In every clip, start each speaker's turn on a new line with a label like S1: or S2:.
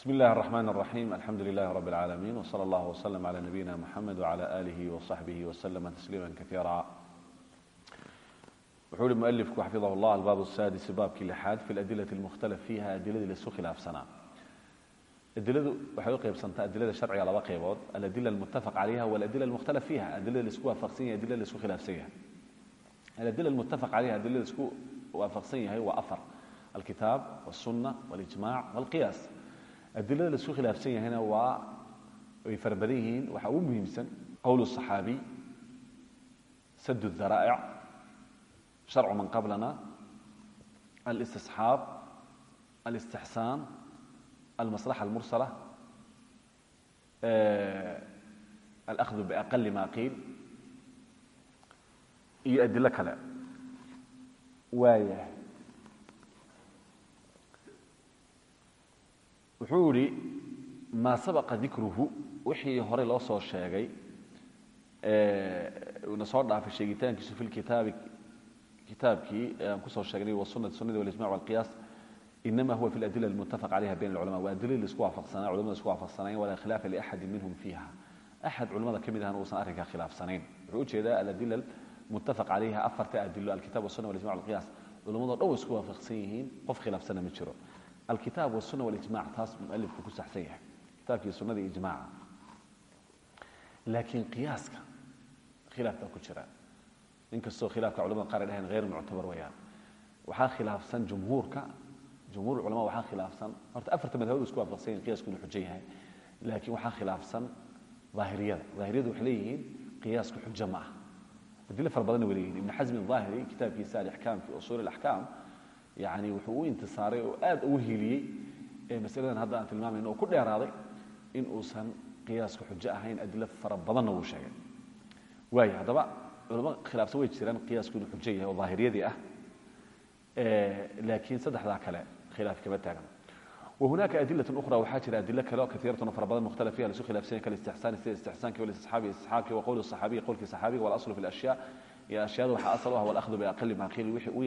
S1: بسم الله الرحمن الرحيم الحمد لله رب العالمين وصلى الله وسلم على نبينا محمد وعلى آله وصحبه وسلم تسليما كثيرا wuxuu uhi mualifku xafidahu llah albaab الsaadis baabkii lixaad fi اladilati اlmukhtalaf fiiha adiladii laisu khilaafsanaa adiladu waxay u qaybsantaa adilada sharciga laba qaybood aladila almutafaq calayha waladila almukhtalaf fiiha adilada laisku waafaqsan yahay adilada laisku khilaafsan yahay aladila almutafaq calayha adilada laisku waafaqsan yahay waa afar alkitaab wالsuna wاlijmac wاlqiyaas adilada la isku khilaafsan yahayna waa ay fara badan yihiin waxaa ugu muhiimsan qowl صaxaabiy sad الdaraa'ic sharcu man qablana alistisxaab alistixsaan almaslaxa اlmursala alahdu biaqali ma qiil iyo adilo kale. Waayahay. Wuxuu yihi maa sabaqa dikruhu? Wixii hore loo soo sheegay na soo dhaafay sheegitaankiisu fi lkitaabi kitaabkii aan ku soo sheegnay wasunati sunadi walijmac walqiyaas inama huwa fi ladila almutafaq calayha bayn alculama waa adiladi la isku waafaqsanaa culamada isku waafaqsanayn walaa khilaafa liaxadi minhum fiiha. Axad culamada ka mid ahna uusan arrinkaa khilaafsanayn. Wuxuu u jeedaa aladila almutafaq calayha afarta adilo alkitab wasuna walijmac walqiyaas culamadoo dhan isku waafaqsan yihiin qof khilaafsana ma jiro alkitaab wasuna walijmac taas mualifku ku saxsan yahay kitaabkii sunada ijmaca laakiin qiyaaska khilaaf baa ku jira inkastoo khilaafka culamada qaar ay dhaheen hayr muctabar weyaan waxaa khilaafsan jumhuurka jumhuur culama waxaa khilaafsan horta afarta madhabadu isku waafaqsan yihiin qiyasku inuu xujo yahay laakiin waxaa khilaafsan daahiriyada daahiriyadu waxay leeyihiin qiyaasku xujo ma ah adilo fara badanna way leeyihiin ibn xasmi aahiri kitaabkiisa alixkaam fi usuuli alaxkaam yani wuxuu u intisaaray oo aad ugu hiiliyey masaladan hadda aan tilmaamayno oo ku dheeraaday in uusan qiyaasku xujo ahayn adilo fara badanna wuu sheegay. Waaya haddaba culamo khilaafsan way jiraan qiyaasku inuu xujo yahay oo daahiriyadii ah. Laakiin saddexdaa kale khilaaf kama taagan. Wahunaaka adilat ukhra waxaa jira adilo kale oo kaiiratun oo fara badan mukhtalaf fiha lasu khilafsanya kalistixsaani sida istixsaanki walistisxaabi istisxaabki wa qowli saxaabiyi qowlkii saxaabiga walaslu fi lashyaa iyo ashyaada waxaa asal u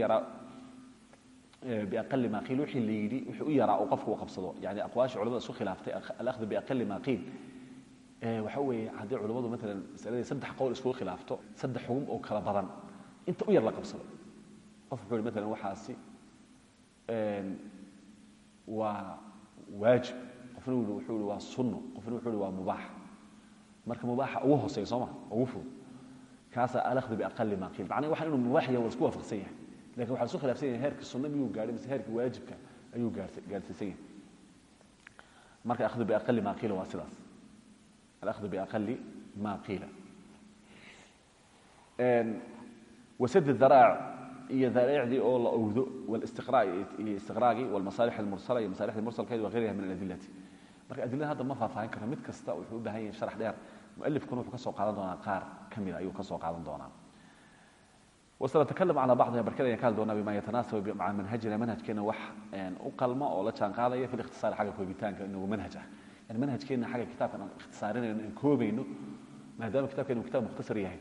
S1: ah biaqali maa qiil. Wixii la yidhi wixii u yaraa uu qofku u qabsado. Yani aqwaasha culamada isku khilaaftay alahdu biaqali maa qiil. Waxa weeye haddii culammadu maalan masaladii saddex qowl iskugu khilaafto saddex xugum oo kala badan inta u yar la qabsado. Qof wuxuu ihi maalan waxaasi waa waajib. Qofna wuxuu ihi waa sunno. Qofna wuxuu ihi waa mubaax. Marka mubaaxa ugu hooseeya soo ma ugu fudud. Kaasaa alahdu biaqali maa qiil. Macnaha waxa inuu mubaax yahay waa isku waafaqsan yahay laakiin waxaa isku khilafsan yahay heerkii sunna miyuu gaadhay mise heerkii waajibka ayuu gaarsiisan yahay. Marka akhdu biaqali maa qiila waa sidaas. Alahdu biaqali maa qiila. Wasad daraac iyo daraacdii oo la owdo walistiqraa iyo walmasaalix almursala iyo masaalixda mursalkeed wa gayriha min aladilati marka adilada hadda ma faahfaahin karo mid kasta wuxuu u baahan yahay sharax dheer. Mualifkuna wuxuu ka soo qaadan doonaa qaar ka mida ayuu ka soo qaadan doonaa wasanatakalam calaa bacdiha barkada ayaan ka hadli doonaa bima yatanaasabu maca manhajina manhajkeena wax u qalma oo la jaan qaadaya fi likhtisaari xagga koobitaanka inagu manhaj ah yani manhajkeena xagga kitaabkan aan ikhtisaarinayno aan koobayno maadaama kitabkan uu kitab mukhtasar yahay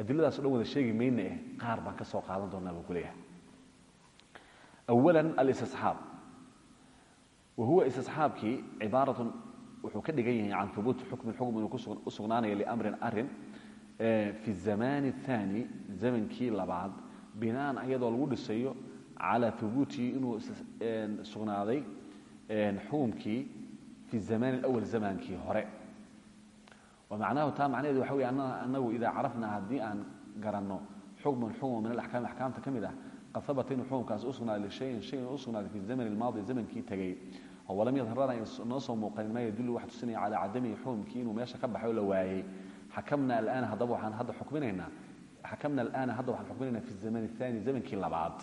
S1: adiladaas o dhan wada sheegi mayna eh qaar baan ka soo qaadan doonaa buu ku leeyahay awala alistisxaab wa huwa istisxaabkii cibaaratun wuxuu ka dhigan yahay can hubuuti xukmin xukm inuu u sugnaanayo liamrin arrin fi zamaan aani zamankii labaad binaan ayadoo lagu dhisayo calaa ubuutihi inuu sugnaaday xukumkii fi zamaan wal zamaankii hore. Macnahu taa macnaheedu waxa wey anagu idaa carafnaa haddii aan garanno xukman xukma min alaxkaami axkaamta ka mid ah qad inuu xukumkaas u lishayin shay inuu fi zamani almaadi zamankii tegey walam yadharana noo soo muuqanin maa yadullu waxa tusinaya calaa cadamihi xukumkii inuu meesha ka baxay oo la waayey akamna alaan haddaba waxaan hadda xukminaynaa xakamna alaana hadda waxaan xukminaynaa fi zaman aani zamankii labaad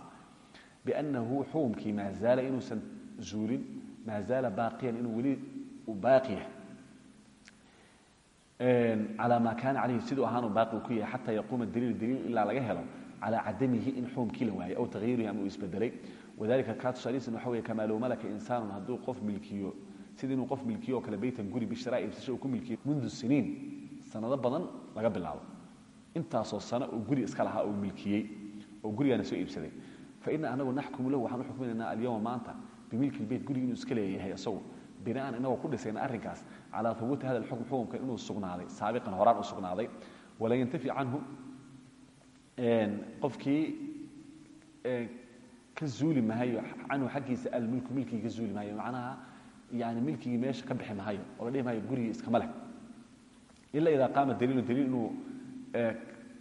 S1: biannahu xukumkii maa zaala inuusan zuulin maa zaala baaqiyan inuu weli baaqiya calaa maa kaana calayhi siduu ahaanu baaqi ku yahay xataa yaquuma daliil daliil ilaa laga helo calaa cadamihi in xukumkii la waayey aw tahyirihi ama uu isbedelay wadalika kaa tusaalihiisna waxa weeye kamaa low malaka insaanun hadduu qof milkiyo sida inuu qof milkiyo oo kale baytan guri bishraa iibsasho uu ku milkiyo mundu siniin sanado badan laga bilaabo. Intaasoo sano uu guri iska lahaa uu milkiyey oo gurigaana soo iibsaday. Faina anagu naxkumu lahu waxaan u alyowma maanta bimilki lbeyt gurigi inuu iska leeyahay isagu binaan inagoo ku dhisayna arrinkaas calaa hubuuti hada alxukm xukumka inuu sugnaaday saabiqan horaan u sugnaaday. Wala yantafi canhu qofkii ka zuuli maayo canhu xaggiisa almilku milkigii ka zuuli maayo. Macnaha yani milkigii meesha ka bixi maayo oo la dhihi maayo gurigii iskama leh ila idaa qaama daliilu daliil inuu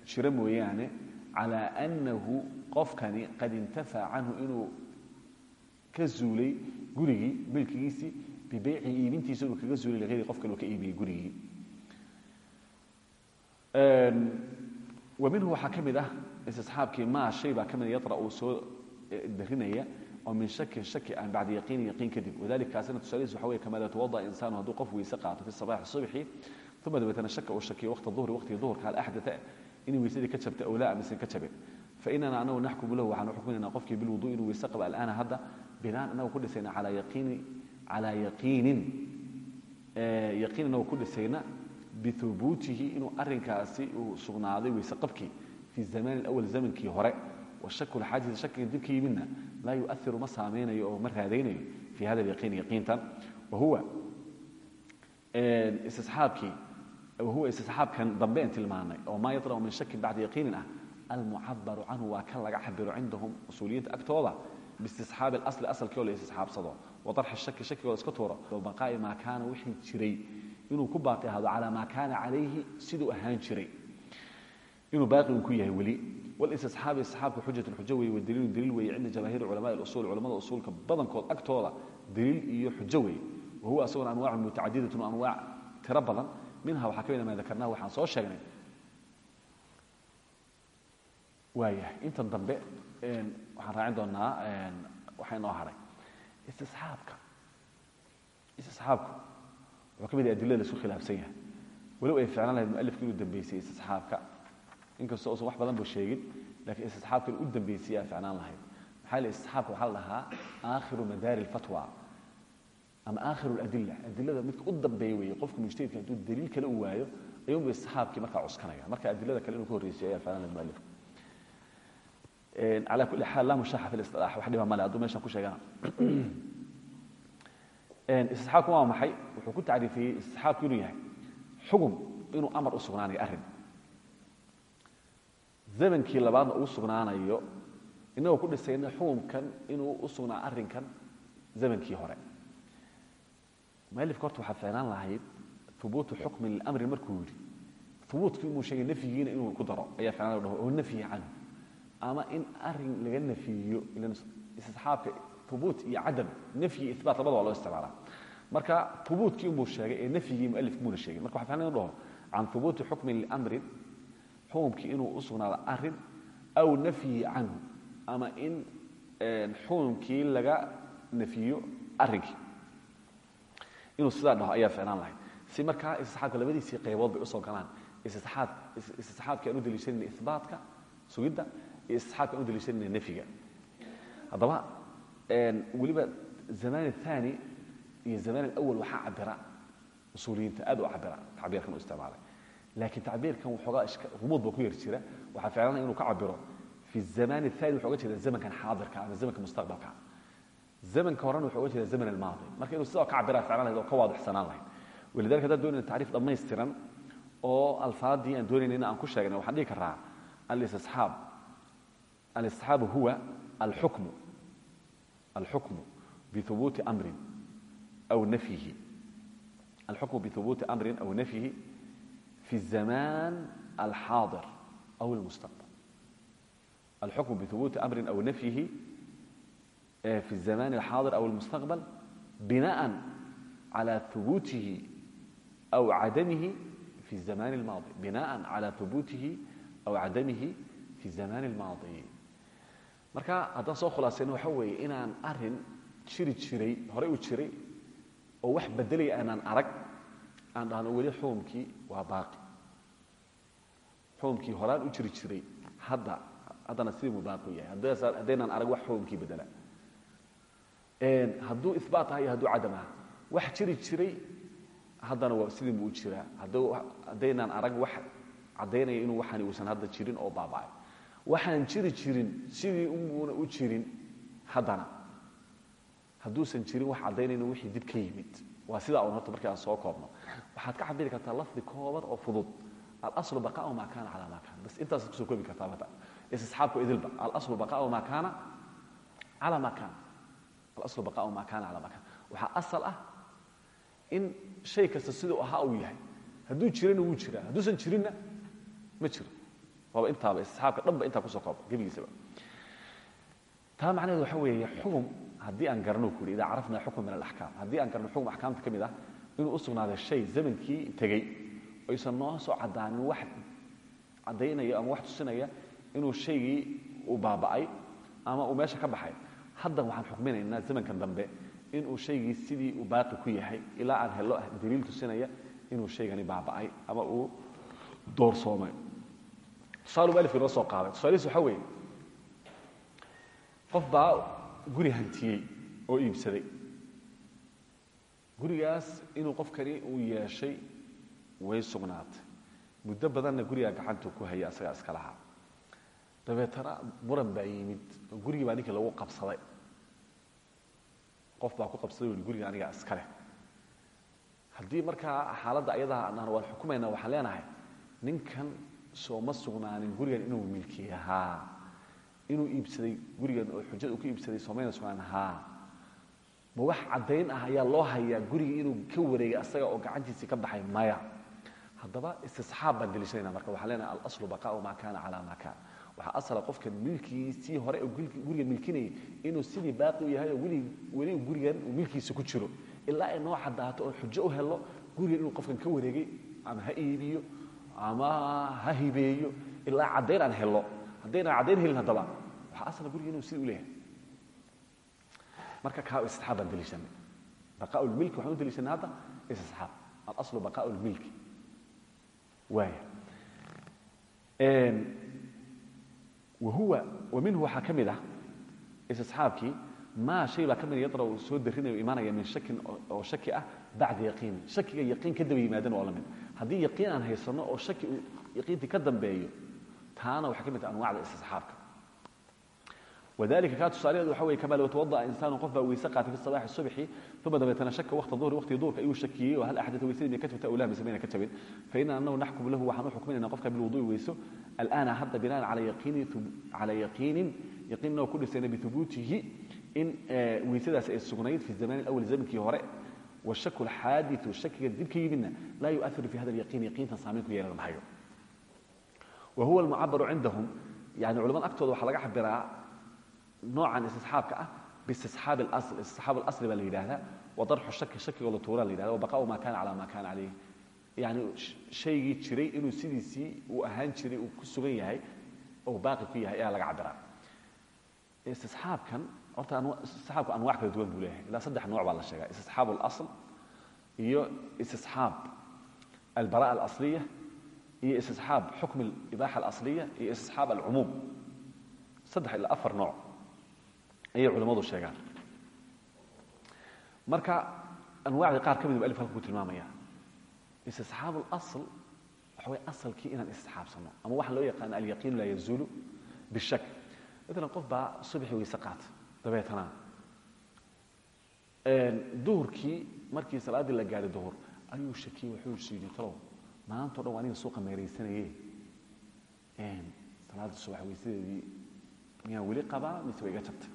S1: jiro mooyaane calaa annahu qofkani qad intafa canhu inuu ka zuulay gurigii milkigiisii bibeyci iibintiisa inuu kaga zuulay liayri qof uu ka iibiyey gurigii wa minhu waxaa ka mid ah shay baa ka mid yara soo darinaya oo min shakin shaki aan bacda yaqiinin yaqiin kadib wadalika kaasina tusaaladiis waxa wey kama yatawada insaanu hadduu qof weyse qaato fi sabaxi subxi uma dabeetana shaka uu shakiyo waqta duhri waqtiga duhurka hal axdata inay weysadii ka jabtay awlaa mise ka jabin fainana anagu naxkumu lahu waxaanu xukminaynaa qofkii bilwuduu inuu weyse qaba al'aana hadda binaan inagu ku dhisayna calaa yaqiini calaa yaqiinin yaqiin inagu ku dhisayna bihubuutihi inuu arrinkaasi uu sugnaaday weyse qabkii fi zamaan awal zamankii hore washaku lxaadisi shakiga dib ka yimidna laa yuairu ma saameynayo oo ma raadaynayo fi hada yaqiin yaqiintan wahuwa istisxaabkii wahuwa istisxaabkan dambe aan tilmaanay oo maa yaطracu min shakin bacda yaqiinin ah almucabaru canhu waa kan laga cabiro cindahum usuuliyiinta agtooda biistisxaabi اlasli asalkii oo la istisxaabsado wa darxi shaki shakigoo la iska tuuro baqaa'i maa kaana wixii jiray inuu ku baaqi ahaado calaa maa kaana calayhi siduu ahaan jiray inuu baaqi un ku yahay weli walistisxaabi istisxaabka xujatun xujo weeye wa daliilun daliil weeye cinda jamaahiiri culamaai usul culamada usuulka badankood agtooda daliil iyo xujo weeye wa huwa asaguna anwaacun mutacadidatun anwaac tiro badan minha waxaa ka mid a maa dakarnaha waxaan soo sheegnay. Waayahay intan dambe waxaan raacin doonaa waxaa inoo haray. Istisxaabka istisxaabku wuxuu ka mid adilada la isku khilaafsan yahay. Walow ay ficlan lahayd mualifku inuu dambeysay istisxaabka inkastoo usan wax badan bu sheegin lakiin istisxaabkan u dambaysiyaa ficnaan lahayd. Maxaa le istisxaabka waxaa la dhahaa aakhiru madaari اlfatwa ama aakhiru اladila adilada midka u dambeeya weeye qofka mujtahidka hadduu daliil kale u waayo ayuunba istisxaabkii markaa cuskanaya marka adilada kale inuu ka horreysiyo ayaa ficlan lahayd mualifka calى kuli xaal laa mushaxa fi lisilaax wax dhiba male hadduu meeshan ku sheegana istisxaabku waa maxay? Wuxuu ku tacriifiyey istisxaabku inuu yahay xugum inuu amar u sugnaanayo arrin. Zamankii labaadna uu sugnaanayo inagoo ku dhisayna xukumkan inuu u sugnaa arrinkan zamankii hore mualifka horta waxaa ficnaan lahayd hubuutu xukmi lilamri markuu yidhi hubuutkii inuu sheegay nafyigiina inuu ku daro ayaa ficnaan dhaho oo nafyi canhu ama in arrin laga nafiyo istisxaabka hubuut iyo cadam nafyi ibaat labada waa loo isticmaalaa marka hubuutkii unbuu sheegay ee nafyigii mualifku muuna sheegin marka waxa ficlan inu dhaho can hubuuti xukmin liamrin xukumkii inuu u sugnaado arrin aw nafyi canhu ama in xukumkii laga nafiyo arrinkii inuu sidaa dhaho ayaa ficlaan lahayd. Si markaa istisxaabka labadiisii qaybood bay u soo galaan. Istisxaabki aan u daliishanayna ibaatka sugidda iyo istisxaabka aan u daliishanayna nafyiga haddaba weliba zamaan aani iyo zamaan awal waxaa cabira usuuliyiinta aad u cabira tacbiirkan u isticmaalay. Laakiin tacbiirkan waxoogaa rumuud ba ku yar jira waxaa ficlaanaya inuu ka cabiro fi zamaan aani wuxuu oga jeeda zamankan xaadirka ama zamanka mustaqbalka zamanka horena wuxuu oga jeeda zaman almaadi marka inuu sidaa ka cabira ficlan lahayd oo ka waadixsanaan lahayd walidalika haddaan doonayna tacriif dhammaystiran oo alfaadii aan doonayna in aan ku sheegnay waxaan dhihi karaa alistisxaab alistisxaabu huwa alxukmu alxukmu bihubuuti amrin aw nafyihi alxukmu bihubuuti amrin aw nafyihi fi الzamaan alxaadir aw اlmustaqbal alxukmu bihubuuti amrin aw nafyihi في الزمان الحاضر أو المستقبل بناء على ثبوته أو عدمه في الزمان الماضي بناء على ثبوته أو عدمه في الزمان الماضي marka haddaan soo khulaasayno waxa weeye inaan arin jiri jiray horey u jiray oo wax bedelaya aanaan arag aan dhahno weli xukumkii waa baaqi xukumkii horaan u jiri jiray hadda haddana sidii buu baaqi u yahay haddaynaan arag wax xukumkii bedela hadduu ibaat aha iyo hadduu cadam aha wax jiri jiray haddana waa sidii buu u jiraa. Haddaynaan arag wax caddaynaya inuu waxani uusan hadda jirin oo baaba'ay. Waxaan jiri jirin sidii unbuuna u jirin haddana. Hadduusan jirin wax caddaynayna wixii dib ka yimid. Waa sidaa un horta markii aan soo koobno. Waxaad ka cabiri kartaa lafdi kooban oo fudud. Alaslu baqaau maa kaana calaa maa kaana. Bas intaasaad ku soo koobi kartaa istisxaabku idilba. Alaslu baqaau maa kaana calaa maa kaana alaslu baqaau maa kaana calaa maa kaana waxaa asal ah in shay kasta siduu ahaa uu yahay. Hadduu jirana wuu jiraa. Hadduusan jirinna ma jiro. Waaba intaaba istisxaabka dhanba intaa ku soo kooba gebigiisaba taa macnaheedu waxa weeye xugum haddii aan garano ku yidhi idaa carafna xukm min alaxkaam. Haddii aan garno xugum axkaamta ka mid ah inuu u sugnaaday shay zamankii tegey aysan noo soo caddaanin wax caddaynaya ama wax tusinaya inuu shaygii uu baaba'ay ama uu meesha ka baxay haddan waxaan xukminaynaa zamankan dambe inuu shaygii sidii uu baaqi ku yahay ilaa aan helo daliil tusinaya inuu shaygani baaba'ay ama uu doorsoomay tusaale uu alifka inoo soo qaaday. Tusaalihiis waxa weeye qof baa guri hantiyey oo iibsaday. Gurigaas inuu qofkani uu yeeshay way sugnaatay. Muddo badanna gurigaa gacantuu ku haya asagaa iska lahaa dabeetana muran baa yimid. Oo gurigii baa ninkii lagu qabsaday. Qof baa ku qabsaday ui guriga anigaa iska leh. Haddii markaa xaaladda ayadaa aan waan xukumayna waxaan leenahay ninkan sooma sugnaanin gurigan inuu milkiy haa. Inuu iibsaday gurigan oo xujada uu ku iibsaday soomayna sugnaan haa. Ma wax caddayn ah ayaa loo hayaa gurigii inuu ka wareegay asaga oo gacantiisii ka baxay? Maya. Haddaba istisxaab baan deliishanayna marka waxaan leenahay alaslu baqaau maa kaana calaa maa kaana waxaa asala qofkan milkiisii hore oo guriga milkinayay inuu sidii baaqi u yahay oo weli gurigan uu milkiisa ku jiro. Ilaa ay noo caddaato oon xujo u helo gurigan inuu qofkan ka wareegay ama ha iibiyo ama ha hibeeyo ilaa caddayn aan helo. Haddaynaan caddayn helin haddaba waxaa asala guriga inuu sidii u leeyahay. Marka kaa istisxaab baan deliishanay baqaau lmilki waxaan u deliishanay hadda istisxaab. Alaslu baqaau lmilki waaya wahuwa wa minhu waxaa ka mid ah istisxaabkii maa shay baa ka mid yadra uu soo darinayo imaanaya min shakin oo shaki ah bacda yaqiinin shakiga yaqiin ka daba yimaadana waa la mid. Haddii yaqiin aan haysanno oo shaki uu yaqiintii ka dambeeyo taana waxay ka mid tahay anwacda istisxaabka wadalika kaa tusaalaheedu waxa weye kama low tawada'a insaanu qof baa weyse qaatay fi sabaaxi subxi uma dabeetana shaka waqta duhri waqtiga duhurka ayuu shakiyey oo hal axdata weysadii may ka jabta awlaha mise mayna ka jabin faina anahu naxkumu lahu waxaan u xukminayna qofka bilwudu'i weyso al'aana hadda binaan cala yaqiinin cala yaqiinin yaqiinna oo ku dhisayna bihubuutihi in weysadaas ay sugnayd fi zamani alawal zamankii hore washaku alxaadiثu shakiga dib ka yimidna laa yu'ahiru fi hada alyaqiin yaqiintan saamayn ku yeelan mahayo wa huwa almucabaru cindahum yani culamada agtooda waxaa laga cabiraa noocan istisxaabka ah biistisxaab اlasl istisxaab اlasli baa la yidhahdaa wa darxu shaki shakigoo la tuuraa la yidhahda wa baqaau ma kana cala ma kana calayh yani shaygii jiray inuu sidiisii uu ahaan jiray uu ku sugan yahay oo baaqi ku yahay ayaa laga cabiraa istisxaabkan horta istisxaabku anwac kala duwan buu leeyahay ilaa saddex nooc baa la sheegaa istisxaab اlasl iyo istisxaab albara'a alasliya iyo istisxaab xukm اlibaxa alasliya iyo istisxaab alcumuum saddex ilaa afar nooc ayay culimmadu sheegaan. Marka anwaacdii qaar ka mid alif halka ku tilmaamaya. Istisxaab اlasl waxa way asalkii inaan istisxaabsano ama waxa loo yaqaano alyaqiinu laa yazuulu bishak maalan qof baa subaxi weyse qaata dabeetana duhurkii markii salaaddii la gaadhay duhur ayuu shakiyey wuxuu siiyey talow maantao dhan waa aniga suuqa meeraysanaye salaadda subax weysadeedii miyaan weli qabaa mise way iga jabtay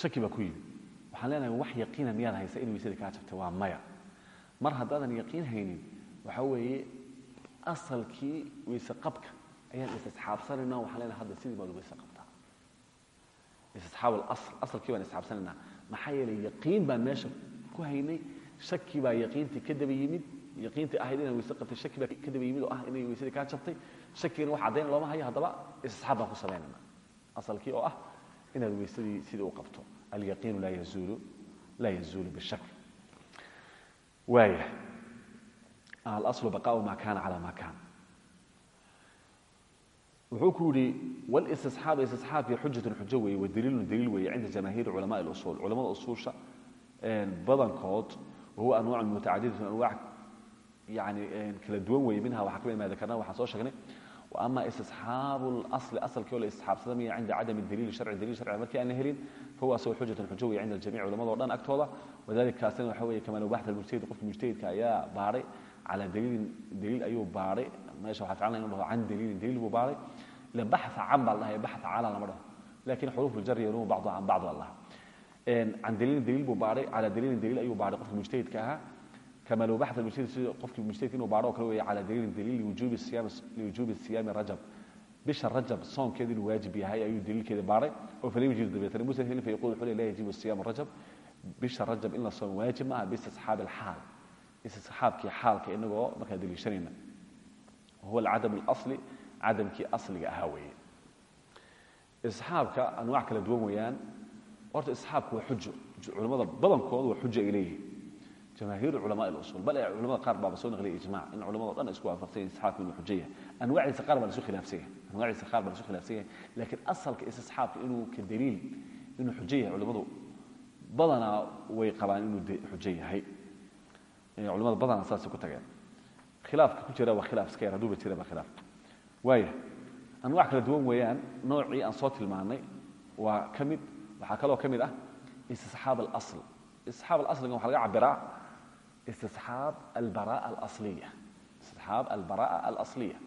S1: shaki baa ku yimi waxaan leenahay wax yaqiina miyaad haysa in weysadii kaa jabtay waa maya. Mar haddaadan yaqiin haynin waxa weeye asalkii qabka ayaan istisxaabsanayna waxaan leenahay hadda sidii baad weyse qabtaa istisxaab alasl asalkii baan istisxaabsanaynaa maxaa yeelay yaqiin baan meesha ku haynay. Shaki baa yaqiintii ka daba yimid. Yaqiintii ahayd inaan weyse qabtay shaki baa ka daba yimid oo ah inay weysadii kaa jabtay shakigana wax caddayn looma hayo haddaba istisxaab baan ku samaynayna asalkii oo ah inaad weysadii sidii u qabto. Alyaqiinu laa yazuulu laa yazuulu bishak waaya alaslu baqaau ma kana cala ma kana wuxuu ku yihi walistisxaab istisxaabkii xujatun xujo weeye wa daliilun daliil weeye cinda jamaahiiri culamaء اlusul culamada usuusha badankood wahuwa anwac mutacadidatun anwac yani kala duwan weeye minha waxaa ka mid ma dakarna waxaan soo sheegnay ama istisxaabu asli asalkioo la istisxaabsadamaya cinda cadam daliili harci daliil harciga markii aan la helin fahuwa sawa xujatun xujawiya cinda aljamic culammadao dhan agtooda wadalik kaasina waxa weeye kamaa low baxda almujtahid qofka mujtahidka ayaa baadhay calaa daliilin daliil ayuu baadhay meesha waxaa fiican in la dhaho can daliilin daliil buu baadhay ila baxa can baa la dhahay baxa cala lama dhaho laakin xuruufu ljar yanumu bacdu can bacdu allah can daliilin daliil buu baadhay calaa daliilin daliil ayuu baadhay qofka mujtahidka ahaa ma low baa mujtahid si qofki mujtahid inuu baadho o kale wey ala daliilin daliil liwujuubi siyaami rajab bisha rajab soonkeeda inuu waajib yahay ayuu daliilkeeda baadhay oo falam yajid dabeetana muslim hilin fayaqul wuxuu leh la yajibu siyaamu rajab bisha rajab in la soomo waajib maaha bistisxaabi alxaal istisxaabkii xaalka inagoo markaa daliishanayna huwa alcadam اlasli cadamkii asliga ahaa weeye isxaabka anwac kala duwan weeyaan horta isxaabku waa xujo culimmada badankoodu waa xujo ay leeyihiin jamaahiir culama usul bal culamada qaar baaba soo naqliyay ijmac in culamado dhan isku waafatay isxaaq ibnu xujaya anwaciisa qaar baa lasu khilaafsanya anwaciisa qaar baa lasu khilaafsanya laakiin asalka is asxaabka inuu ka daliil inuu xujo yahay culamadu badanaa way qabaan inuu xujo yahay culamada badanaa saasay ku tageen khilaafka ku jira waa khilaaf iska yar hadduuba jira baa khilaafka waaya anwac kala duwan weeyaan noocii aan soo tilmaannay waa ka mid waxaa kaloo ka mid istisxaab albaraa alaliya istisxaab albaraa alasliya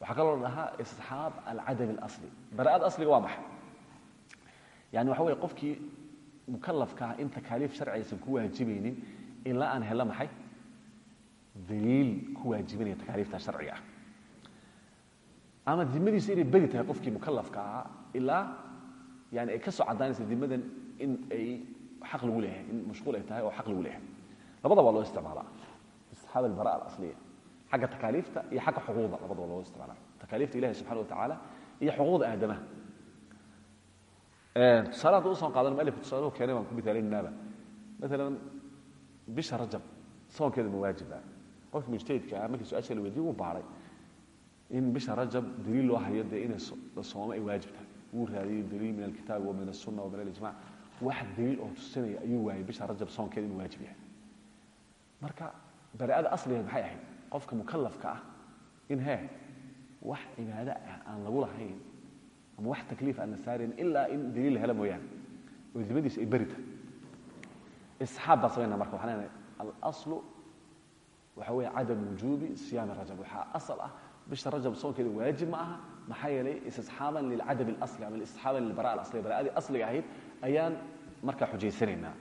S1: waxaa kaloo dhahaa istisxaab alcadam اlasli bara'ada asliga waa maxay yani waxa weeye qofkii mukalafka ah in takaaliif sharci aysan ku waajibaynin ilaa aan hello maxay daliil ku waajibinaya takaaliifta sharciga ah ama dimadiisu inay beri tahay qofkii mukalafka ahaa ilaa yani ay ka soo caddaanaysa dimadan in ay xaq lagu leeyahay in mashquul ay tahay oo xaq lagu leeyahay labada waa loo isticmaalaa. Istisxaab albara alasliya xagga takaaliifta iyo xagga xuquuqda labadaba loo isticmaalaa. Takaaliifta ilahi subxana wa tacaala iyo xuquuqda aadamaha. Tusaale hadduu u soo qaadan mualifka tusaaluhu keenay baan ku mitaalaynaaba maalan bisha rajab soonkeeda ma waajiba qofka mujtahidka ah markii su'aasha la weydiye wuu baaray. In bisha rajab daliil loo hayo dee inay la soomo ay waajib tahay. Wuu raadiyey daliil min alkitaabi wa min asunna wa min alijmac wax daliil oo tusinaya ayuu waayey. Bisha rajab soonkeeda inuu waajib yahay marka baraa'ada asligeed maxay ahayd? Qofka mukallafka ah in hee wax cibaado ah aan lagu lahayn ama wax takliif aan la saarayn ilaa in daliil la helo mooyaane. Oo dimadiisa ay beri tahay. Isxaab baan samaynaa marka waxaan leenahay alaslu waxa weeye cadam wujuubi siyaami rajab. Waxaa asal ah bisha rajab soonkeeda waajib ma aha maxaa yeelay istisxaaban lilcadam اlasli ama istisxaaban lilbara alasliya bara'adii asliga ahayd ayaan markaa xujaysanaynaa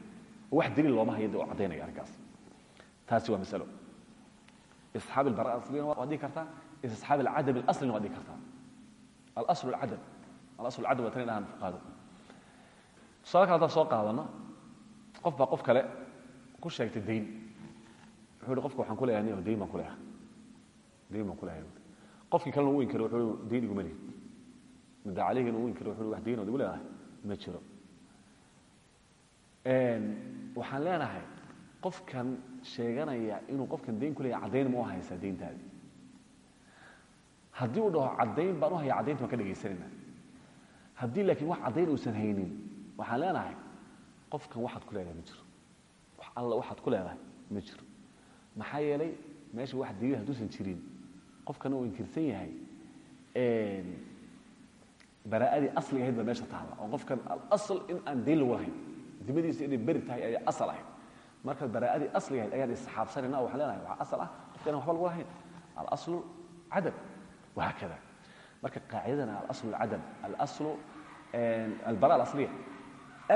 S1: wax daliil looma hayada oo caddaynaya arrinkaas taasi waa masalo istisxaab albara asliyana waad dhihi kartaa istisxaab alcadam alaslina waad dhihi kartaa alaslu alcadam alaslu alcadam waa tani dhahan fuqaado tusaale kale haddaan soo qaadano qof baa qof kale ku sheegtay dayn wuxuu yihi qofka waxaan ku leeyahay nin dayn baan ku leeyahay dayn baan ku leeyahay qofkii kalena u weyn karo wuxuu dayn iguma lihi midda calayhina u weyn karo wuxuu wax dayn ood igu leedahay ma jiro waxaan leenahay qofkan sheeganaya inuu qofkan dayn ku leeyahay caddayn ma u haysaa dayntaadi haddii uu dhaho caddayn baan u haya caddaynta waan ka dhegaysanayna haddii laakiin wax caddayn uusan haynin waxaan leenahay qofkan waxaad ku leedahay ma jiro. Wax alla waxaad ku leedahay ma jiro. Maxaa yeelay meesha wax daliil hadduusan jirin qofkana uu inkirsan yahay baraa'adii asliga ahayd baa meesha taalla. Oo qofkan alasl in aan dayn lagu lahayn. Dimadiisa inay beri tahay ayaa asal ahayd marka baraaadii asligahayd ayaan isxaabsanayna waan leenahay waa asal ah qofkaynan waba lagu lahayn. Alalu cadam wahaakada marka qaacidadana alalu cadam alalu albara alaliya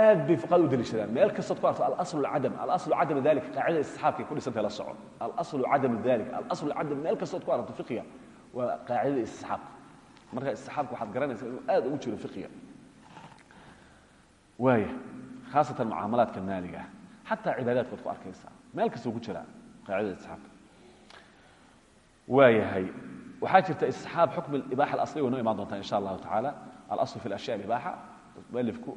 S1: aad bay fuqaada u daliishadaan. Meel kastood ku arto alalu cadam alalu cadam dalik qaacidada isxaabka ku dhisantay la soco. Alalu cadam dalik alalu cadam meel kastood ku arto fiqiga waa qaacidada isxaabka. Marka isxaabka waxaad garanaysaa inuu aad ugu jiro fiqiga waaya khaasatan mucaamalaadka maaliga ah xataa cibaadaadkood ku arkaysaa meel kastoo ku jira qaacidada istisxaabka waayahay waxaa jirta istisxaab xukm ibaaxa alasliya way noo imaan doontaa insha allahu tacaala alaslu fi alashya alibaaxa mualifku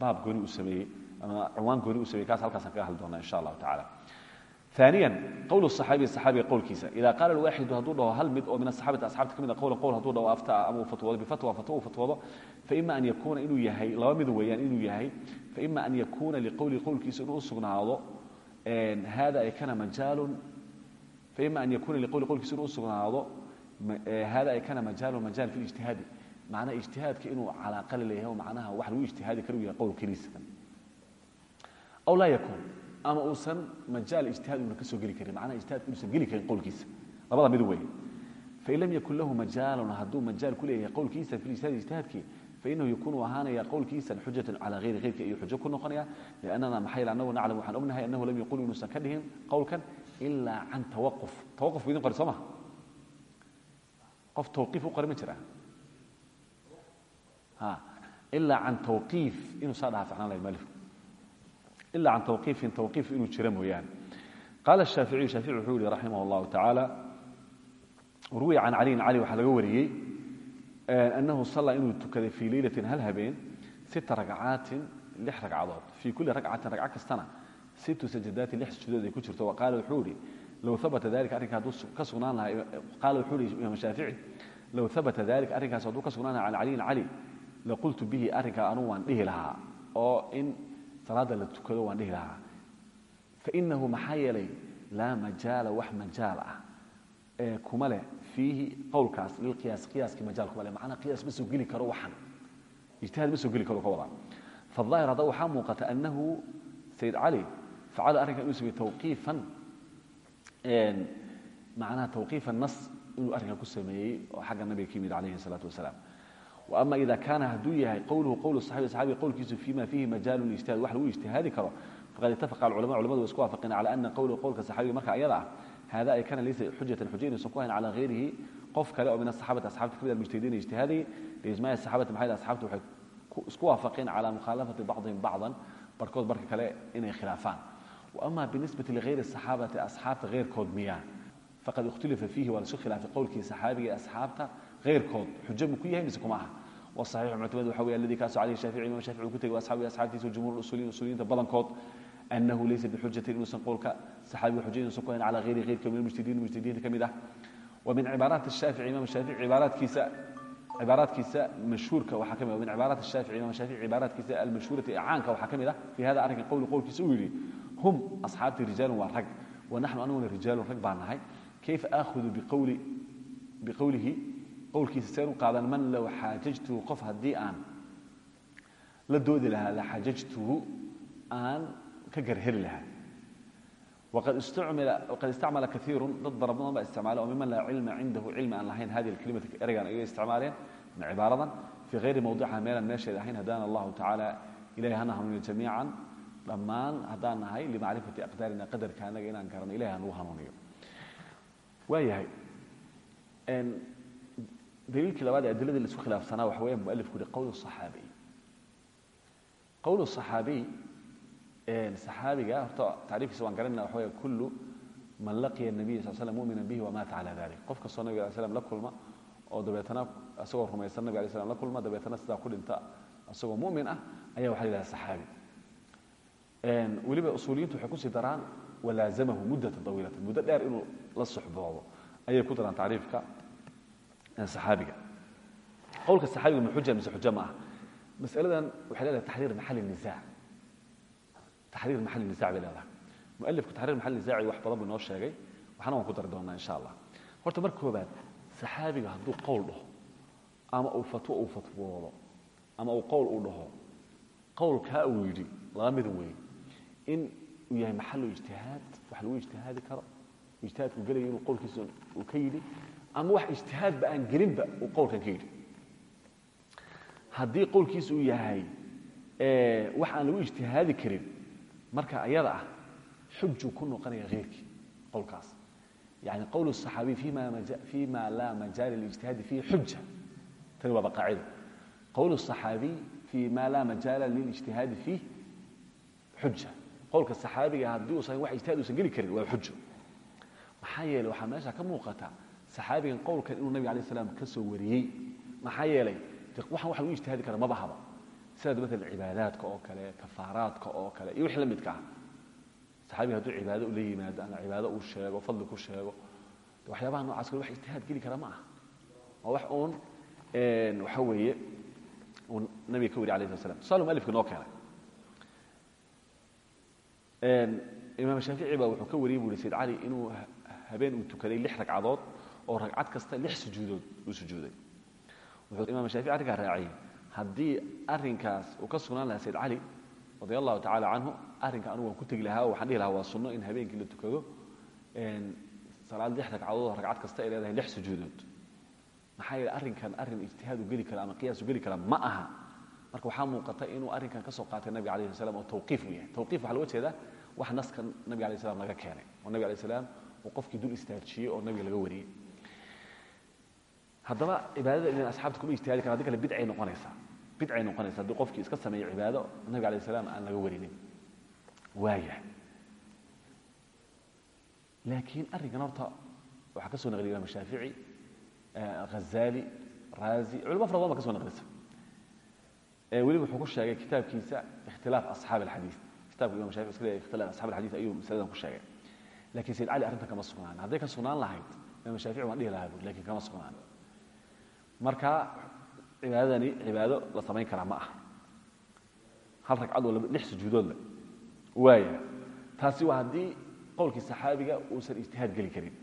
S1: baab gooni uu sameeyey ama cinwaan gooni uu sameeyey kaas halkaasaan kaga hadli doonaa insha allahu tacaala ثانيا قول الصحابي الصحابي قول كيسا إذا قال الواحد هدو له هل مد أو من الصحابة أصحابة كمين قول قول هدو له أفتى أمو فتوى بفتوى فتوى فتوى فإما أن يكون إنه يهي لو مد ويان إنه يهي فإما أن يكون لقول قول كيسا إنه أصغنا هذا هذا كان مجال فإما أن يكون لقول قول كيسا إنه أصغنا هذا hada ay kana majaalu majaal fi lijtihaadi macnaha ijtihaadka inuu calaaqali leeyahay macnaha wax lagu ijtihaadi kara u yahay qowl keliisa aw laa yakuun ama uusan majaal ijtihaad una ka soo geli karin. Macnaha ijtihaadka inuusan geli karin qowlkiisa. Labada mid weeye. Fain lam yakun lahu majaalun hadduu majaal ku leeyahay qowlkiisa fi ijtihaadi ijtihaadkii fainahu yakunu ahaanaya qowlkiisan xujatan calaa hayri hayrka iyo xujo ku noqonaya liannana maxay anagu naclam waxaan ognahay annahu lam yaqul inuusan ka dhihin qowlkan ilaa can tawaquf. Tawaquf bu idin qori soo ma qof tawqiif u qori ma jira. Ilaa can tawqiif. Inuu saa dhaha ficnaan lahay malifku ilaa can tawqiifin tawqiif inuu jira mooyaane. Qaala shaaficiyu shaafici wuxuu yihi raximah allahu tacaala ruwiya can caliyin cali waxaa laga wariyey annahu sallaa inuu tukaday fii leylatin hal habeen sita ragcaatin lix ragcadood fii kulli ragcatin ragco kastana situ sajadaatin lix sujuudood ay ku jirto. Wa qaala wuxuu yihi low abata dalika arrinka hadduu ka sugnaan lahaa qaala wuxuu yihi imaam shaafici low abata dalika arrinkaas hadduu ka sugnaan lahaa can bihi arrinkaa anugu waan dhihi lahaa oo in salaadda la tukado waan dhihi lahaa. Fainahu maxaa yeelay laa majaala wax majaal ah ee kuma leh fiihi qowlkaas lilqiyaas qiyaaskii majaal kuma leh. Macnaa qiyaas ma soo geli karo waxan. Ijtihaad ma soo geli karo ka wadaa faahir hadda waxaa muuqata annahu sayid cali facala arrinkan inuu sameeyey tawqiifan macnaha tawqiifa nas inuu arrinkan ku sameeyey oo xagga nabiga ka yimid calayhi الsalaatu wasalaam ama ida kaana haduu yahay qowluhu qowl saxaabi saxaabiga qowlkiisu fima fiihi majaalun ijtihaad wax lagu ijtihaadi karo faqad itafaqa alculama culamadu way isku waafaqeen cala ana qowluhu qowlka saxaabiga marka ayada ah hada ay kana laysa xujatan xujo inaysan ku hayn calaa hayrihi qof kale oo min asaxaabati asxabta ka mid almujtahidiina ijtihaadayay liijmaaci saxaabati maxay asxabtu waxay isku waafaqeen calaa mukhaalafati bacdihim bacdan barkood barka kale inay khilaafaan waama binisbati ligayri saxaabati asxaabta heyrkood miyaa faqad ikhtulifa fiihi waa lasu khilaafay qowlkii saxaabiga ee asxaabta ayrkood xuj buu ku yahay mise kuma aha waصaii muctamd waa wey aladi kaasoo alh haafici imam shafici u ku tegay asxaabi asxaabtiisa jumhur usuuliyin usuuliyiinta badankood anahu laysa bixujatin inuusan qowlka saxaabiga xujadiina usan ku hayn cala hayri hayrka min mujtahidin mujtahidiinta ka mid ah wa min cibaaraati shaafici imam shaafici cibaaraadkiisa cibaaraadkiisa mashhuurka waxaa ka mid min cibaaraati shaafici imam shaafici cibaaraadkiisa almashhuurati ee caanka waxaa ka mid ah fi hada arrinka qowli qowlkiisa uu yidhi hum asxaabtii rijaalun waa rag wanaxnu aniguna rijaalun rag baa nahay kayfa aakhudu biqowlihi qowlkiisa seen u qaadan man low xaajajtuhu qof haddii aan la doodi lahaa la xaajajtuhu aan ka garheri lahaa. Waqad istacmala kaiiru dad bara badan baa isticmaala oo miman laa cilma cindahu cilmi aan lahayn hadi اlkelimati ereygan ayay isticmaaleen min cibaaradan fii hayri mawdica meelan meesheeda ahayn haddaana allahu tacaala ilahi hana hanuuniyo jamiican dhammaan haddaan nahay limacrifati aqdaarina qadarka anaga inaan garano ilahi hanagu hanuuniyo waayahay daliilkii labaad ee adiladii laisku khilaafsanaa waxa weya mualifku yihi qowl صaxaabiy qowl صaxaabiy صaxaabiga horta tacriifkiisa waan garanayna waxa weya kullu man laqiya الnabiy sal slam mumina bihi wamaata calى dalik qof kastoo nabig alay slam la kulma oo dabeetana isagoo rumaysan nabig alay slam la kulma dabeetana sidaa ku dhinta isagoo mumin ah ayaa waxa la yidhaha صaxaabi weliba usuuliyiintu waxay kusii daraan walaazamahu muddata طawiilata muddo dheer inuu la suxboodo ayay ku daraan tacriifka aaabiga qowlka saxaabiga ma xuja mise xuja ma ah masaladan waxay leedahay taxriir maxali nisaac taxriir maxali nisaac bay leedahay. Mualifku taxriir maxali nisaaci wax badan buu inoo sheegay. Waxna waan ku dari doonaa insha allah. Horta mar koobaad saxaabiga hadduu qowl dhaho ama uu fatwo uu fatwoodo ama uu qowl uu dhaho qowlkaa uu yidhi laba midu weyn in uu yahay maxalu ijtihaad wax lagu ijtihaadi karo ijtihaadku gelayo inuu qowlkiisa uu ka yidhi ama wax ijtihaadba aan gelinba uu qowlkan ka yidhi haddii qowlkiisa uu yahay wax aan lagu ijtihaadi karin marka ayada ah xujuu ku noqonaya heyrkii qowlkaas yani qowl الصaxaabiy fima laa majaala lilijtihaadi fiihi xuja tani waaba qaacido qowl الصaxaabiy fi ma laa majaala lilijtihaadi fiih xuja qowlka صaxaabiga haddii uusan wax ijtihaad usan geli karin waa xujo maxaa yeeley waxaa meesha ka muuqata saxaabigan qowlkan inuu nabig alay slam ka soo wariyey. Maxaa yeelay waxaan wax lagu ijtihaadi kara maba haba sida maalan cibaadaadka oo kale kafaaraadka oo kale iyo wix la midka ah. Saxaabiga hadduu cibaado ula yimaado ama cibaado uu sheego fadli ku sheego waxyaabaha nocaas kale wax ijtihaad geli kara ma aha. Waa wax uun waxa weeye uu nabiga ka wari alayh slat slam tusaale mualifka noo keenay. Imaam shaafici baa wuxuu ka wariyey bu uhi sayd cali inuu habeen uu tukaday lix ragcadood oo ragcad kasta lix sujuudood uu sujuuday. Wuxuu imaam shaafici arrinkaa raaciyey haddii arrinkaas uu ka sugnaan lahaa sayd cali radia allahu tacaala canhu arrinka anugu waan ku tegi lahaa waxaan dhihi lahaa waa sunno in habeenkii la tukado salaad lix ragcadood ragcad kasta ay leedahay lix sujuudood. Maxaa yeele arrinkan arrin ijtihaad u geli kara ama qiyaas u geli kara ma aha. Marka waxaa muuqata inuu arrinkan ka qaatay nabiga alayh salam oo tawqiif uu yahay. Tawqiif waxaa loga jeedaa wax naskan nabiga alayh salam laga keenay oo nabiga alayh salaam uu qofkii dul istaajiyey oo nabiga laga wariyey haddaba cibaadada idan asxaabta kuma ijtihaadi karan haddi kale bidcay noqonaysaa. Bidcay noqonaysa haddii qofkii iska sameeyo cibaado nabiga alayh salaam aan laga warinin. Waaya laakiin arrinkan horta waxaa ka soo naqliyay imaam shaafici hazali raazi culimo fara badan ba ka so naqlisa. Weliba wuxuu ku sheegay kitaabkiisa ikhtilaaf asxaab alxadiid kitabka imam shafici iska leeyahay ikhtilaaf asxaab alxadiid ayuu masaladan ku sheegay. Laakiin sayd cali arrintan kama sugnaan. Hadday ka sugnaan lahayd imam shaafici waan dhihi lahaa bur laakiin kama sugnaan marka cibaadadani cibaado la samayn karaa ma aha. Hal ragcad oo lix sujuudood leh. Waaya taasi waa haddii qowlkii saxaabiga uusan ijtihaad geli karin.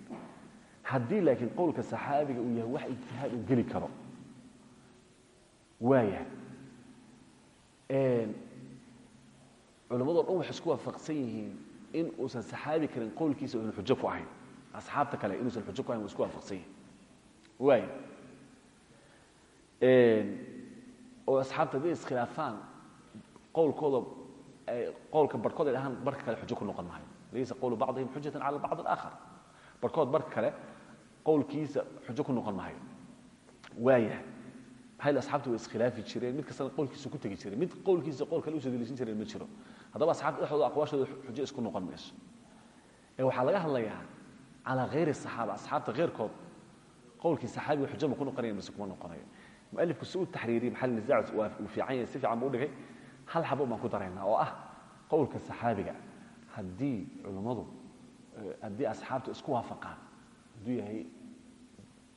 S1: Haddii laakiin qowlka saxaabiga uu yahay wax ijtihaad uu geli karo. Waaya culammadoo dhan waxay isku waafaqsan yihiin in uusan saxaabi karin qowlkiisa usan xujo ku ahayn. Asxaabta kale inuusan xujo ku ahayn waa isku waafaqsan yihiin waaya oo asxaabta hadday iskhilaafaan qowlkooda qowlka barhkood ay dhahaan barka kale xujo ku noqon maayo laysa qowlu bacdihim xujatan cala bacd alaakhar. Barhkood barka kale qowlkiisa xujo ku noqon maayo waaya maxay asxaabta way iskhilaafi jireen mid kastana qowlkiisa ku tegi jireen mid qowlkiisa qowl kale u soo deliishan jireen ma jiro. Haddaba asxaabta dhexdooda aqwaashooda xujo isku noqon mayso ee waxaa laga hadlayaa calaa hayri saxaaba asxaabta keyrkood qowlkii saxaabiga xujo ma ku noqonaya mise kuma noqonayo mualifku si uu taxriiriyey maxal nisaac waa uu fiican yahay si fiican buu dhigay. Hal xabo baan ku daraynaa oo ah qowlka saxaabiga. Haddii culummadu haddii asxaabtu isku waafaqaan hadduu yahay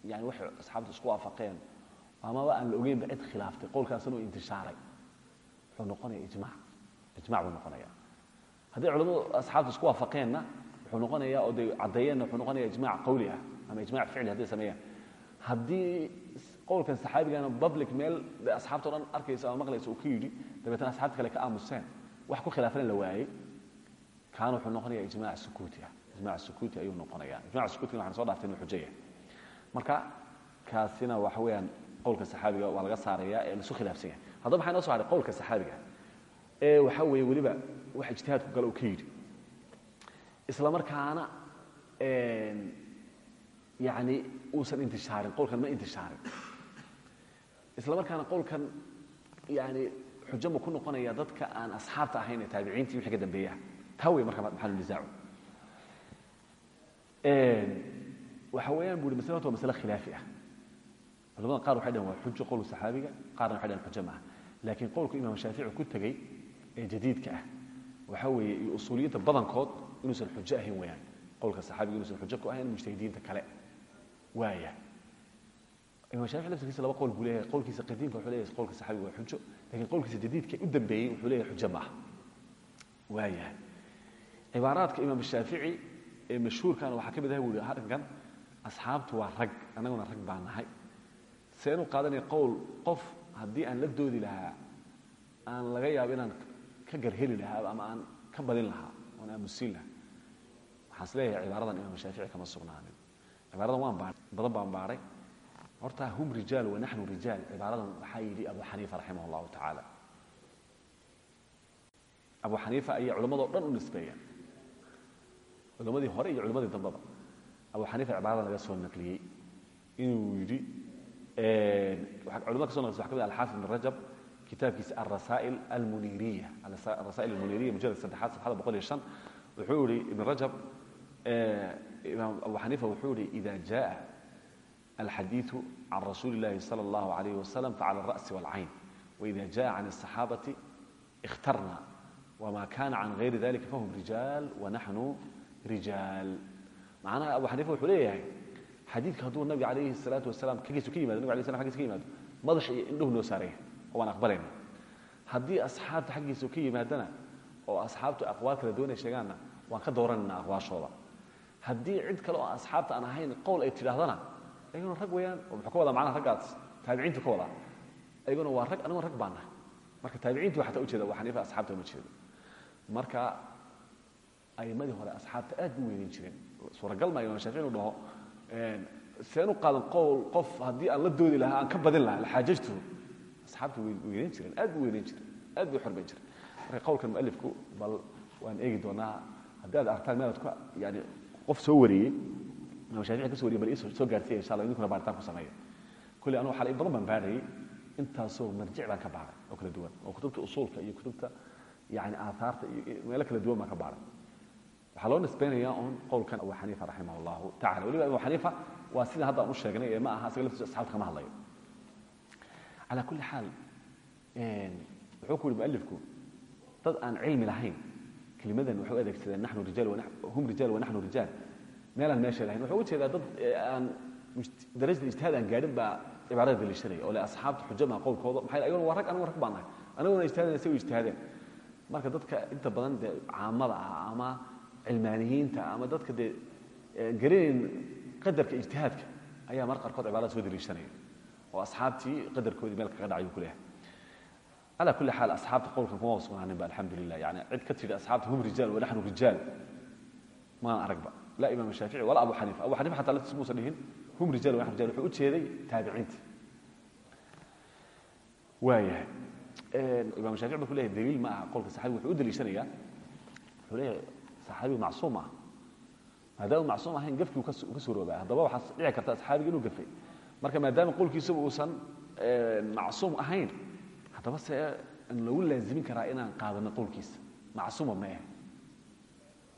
S1: yani waxay asxaabtu isku waafaqeen amaba aan la ogeynba cid khilaaftay. Qowlkaasna uu intishaaray. Wuxuu noqonaya ijmac. Ijmac buu noqonaya haddii culamadu asxaabtu isku waafaqeenna wuxuu noqonaya oo day caddeeyeenna wuxuu noqonaya ijmac qawli ah ama ijmac ficli hadday sameeyaan haddii qowlkan saxaabigana public meel de asxaabta o dhan arkaysa ama maqlaysa uu ka yidhi. Dabeetana asxaabta kale ka aamuseen. Wax ku khilaafana la waayey. Kaana wuxuu noqonaya ijmac sukuuti ah ijmac sukuuti ayuu noqonaya ijmac sukuutina waxaan soo dhaftay inuu yahay marka kaasina waxa weeyaan qowlka saxaabiga waa laga saaraya ee laisu khilaafsan yahay. Haddaba waxaa inoo so haray qowlka saxaabiga ee waxaa weeye weliba wax ijtihaadku gale uu ka yidhi. Isla markaana yani uusan intishaarin qowlkan ma intishaarin isla markaana qowlkan yani xujo ma ku noqonaya dadka aan asxaabta ahayn ee taabiciintii wixii ka dambeeya. Taa wey marka maxalunisaacu waxa weeyaan bu hi masle horta waa masle khilaafi ah. Culamada qaar waxay dhaheen waa xujo qowlka saxaabiga qaarna waxay dhaheen xujo maaha laakiin qowlku imaam shaafici ku tegey ee jadiidka ah waxa weeye iyo usuuliyiinta badankood inuusan xujo ahayn weyaan qowlka saxaabiga inuusan xujo ku ahayn mujtahidiinta kale. Waaya imaam shaafici laftirkiisa laba qowl buu leeyahay qowlkiisa qadiimka wuxuu leeyahay qowlka saxaabiga waa xujo laakiin qowlkiisa jadiidka u dambeeyey wuxuu leeyahay xujo maaha waaya cibaaraadka imaam shaafici ee mashhuurkana waxaa ka mid ah hi arrinkan asxaabtu waa rag annaguna rag baa nahay seenu qaadanaya qowl qof haddii aan la doodi lahaa aan laga yaabo inaan ka garheli lahaa ama aan ka badin lahaa oon aamusiin lahaa waxaan is leeyahay cibaaradan imaam shaafici kama sugnaanin cibaaradan waan badan baan baaray horta hum rijaal wa naxnu rijaal. Cibaaradan waxaa yidhi abu xaniifa raximah allahu abu xaniifa ayaa culammadoo dhan u nisbeeya culammadii hore iyo culammadii dambeba abu xaniifa cibaaradan laga soo naqliyey inuu yidhi culamada ka so naqlisa waxa ka mid alxaafid ibn rajab kitaabkiisa alrasaa'il almuniriya arasaa'il almuniriya mujalad saddexaad safxada boqol iyo shan. Wuxuu yihi ibn rajab imaam abu xaniifa wuxuu yihi ida jaa alxadiiثu can rasuuli اllahi salى اllahu alayh wasalam facala alra'si wاlcayn waida jaa can الصaxaabati اkhtarna wma kana can gayri dalika fahum rijaal wanaxnu rijaal macnaha abu xaniifa wuxuu leeyahay xadiidka hadduu nabiga calayhi الsalaatu wasalam kagiisu ka yimado nabig alay slam aggiisa ka yimaado madax iyo indhuhu noo saaraya oo waan aqbalayna haddii asxaabta xaggiisa ka yimaadana oo asxaabtu aqwaal kala doonay sheegaanna waan ka dooranayna aqwaashooda haddii cid kale oo asxaabta aan ahayn qowl ay tidhahdana ayaguna rag weeyaan oo muxuu ka wadaa macnaha raggaas? Taabiciintu ka wadaa. Ayaguna waa rag aniguna rag baan nahay. Marka taabiciintii waxaa taa ujeeda waa xaniifa asxaabta uma jeedo marka a'imadii hore asxaabta aad bu weynayn jireen suuragal maayo imaam shaafici inuu dhaho seen u qaadan qowl qof haddii aan la doodi lahaa aan ka badin lahaa laxaajajtu asxaabta way weynayn jireen. Aad bu weynayn jireen aad bay xormayn jireen marka qowlkan mualifku bal waan eegi doonaa haddii aad artaan meelaad ku yani qof soo wariyey imaam shaafici ka so wariyey bal ii soo gaarsiiya insha allah idinkuna baaritaan ku sameeya kulli anu waxaa in badan baan baarayay intaasoo marjic baan ka baaray oo kala duwan oo kutubta usuulka iyo kutubta yani aaaarta iyo meelo kala duwan baan ka baaray waxaa loo nisbaynayaa un qowlkan abu xaniifa raximah allahu tacala weliba abu xaniifa waa sida hadda aan u sheegnay ee ma aha asaga laftiisa asxabta kama hadlayo calaa kulli xaal wuxuu ku yidhi mualifku dad aan cilmi lahayn kelimadan waxay u adeegsadeen naxnu rijaal hum rijaal wa naxnu rijaal meelaan meesha lahayn wuxuu u jeedaa dad aan darajada ijtihaad aan gaadhin baa cibaarada daliishanaya oo le asxaabta xujo maa qowlkooda. Maxay ayaguna waa rag anigu rag baan nahay aniguna ijtihaadana say u ijtihaadeen. Marka dadka inta badan dee caamada ah ama cilmaaniyiinta ama dadka dee garanayn qadarka ijtihaadka ayaa mar qaarkood cibaarada soo daliishanaya oo asxaabtii qadarkoodii meel kaga dhacayuu ku leeyahay. Calaa kulli xaal asxaabta qowlkan kuma sugnaanin ba alxamdulilah yani cid ka tidhi asxaabta hum rijaal wa naxnu rijaal laa imaam shaafici walaa abu xaniifa abu xaniifa xataa laftiis muusa dhihin hum rijaal wa rijal wuxuu u jeeday taabiciinta waayahay imaam shaafici markuu leeyahay daliil ma aha qowlka saxaabiga wuxuu u daliishanayaa wuxuu leeyahay saxaabigu macsuum ah maadaama macsuum ahayn gafkii ka suuroobaa haddaba waxaa dhici karta asxaabiga inuu gafay marka maadaama qowlkiisaba uusan macsuum ahayn haddaba se lagu laazimin karaa inaan qaadano qowlkiisa macsuuma ma ahe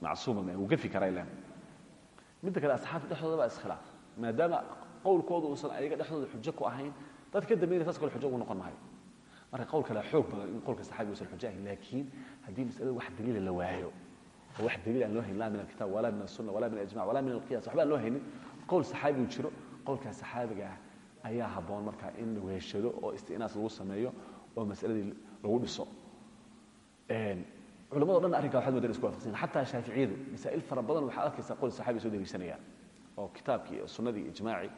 S1: macsuuma ma ahe wuu gafi karaa ilan midda kale asxaabta dhexdooda baa iskhilaaf maadaama qowlkooda uusan ayaga dhexdooda xujo ku ahayn dad ka dambeynaya saas kale xujo ugu noqon maayo. Marka qowl kale xoog badan in qowlka saxaabiga uusan xujo ahayn laakiin haddii masalada wax daliila la waayo oo wax daliil aan loo haynin laa min alkitab walaa min alsunna walaa min alijmac walaa min alqiyas waxba aan loo haynin qowl saxaabigu jiro qowlkaa saxaabiga ah ayaa habboon markaa in la weeshado oo istinaas lagu sameeyo oo masaladii lagu dhiso culamado dhan arrinka waxad moodan isku waafaqsan xataa shaaficiyadu masaa'il fara badan waxaad arkaysaa qowl saxaabi soo deliishanayaan oo kitaabkii iyo sunnadii iyo ijmaacii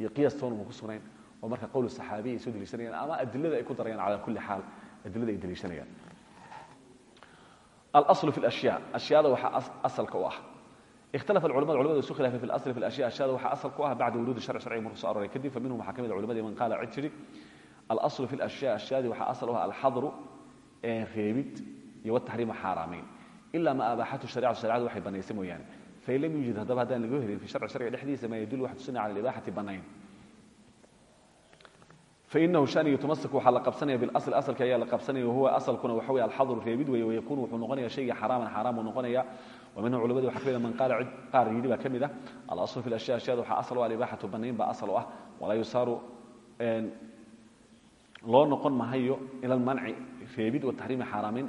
S1: iyo qiyaas toona ku sugnayn oo marka qowl saxaabiya ay soo deliishanayaan ama adilada ay ku darayaan calaa kulli xaal adilada ay deliishanayaan الاصل في الاشياء اشياء waxa asalka u ah اختلف العلماء علماء سو خلافay في الاصل في الاشياء اشياء waxa asalka u ah بعد ورود الشرع شرعي مرسى أروري كدib فمنهم waxa kamid علماء من قال عجري الأصل في الأشياء أشياء waxa أصل u ah الحظر reebid iyo tahriima xaaraamayn. Ilaa ma abaaxatu haricatu harecadu waxay banaysay mooyaane. Fain lam yujid haddaba haddaan lagu helin fi harci harciga dhexdiisa maa yadullu wax tusinaya cala ibaaxati banayn. Fainahu shanigu tumasaku waxaa la qabsanaya bilasl asalka ayaa la qabsanaya wahuwa asalkuna waxa wey alxadru reebid weeye wayakuunu wuxuu noqonaya shaygii xaraaman xaraam buu noqonaya wa minhu culamada waxa ka mida ah, man qaala cid qaar yidhi baa ka mid ah alaslu fi lashya ashyada waxaa asal u ah, alibaaxatu banayn baa asal u ah. Walaa yusaaru loo noqon mahayo ila almanci reebid wa tahriimi xaaraamayn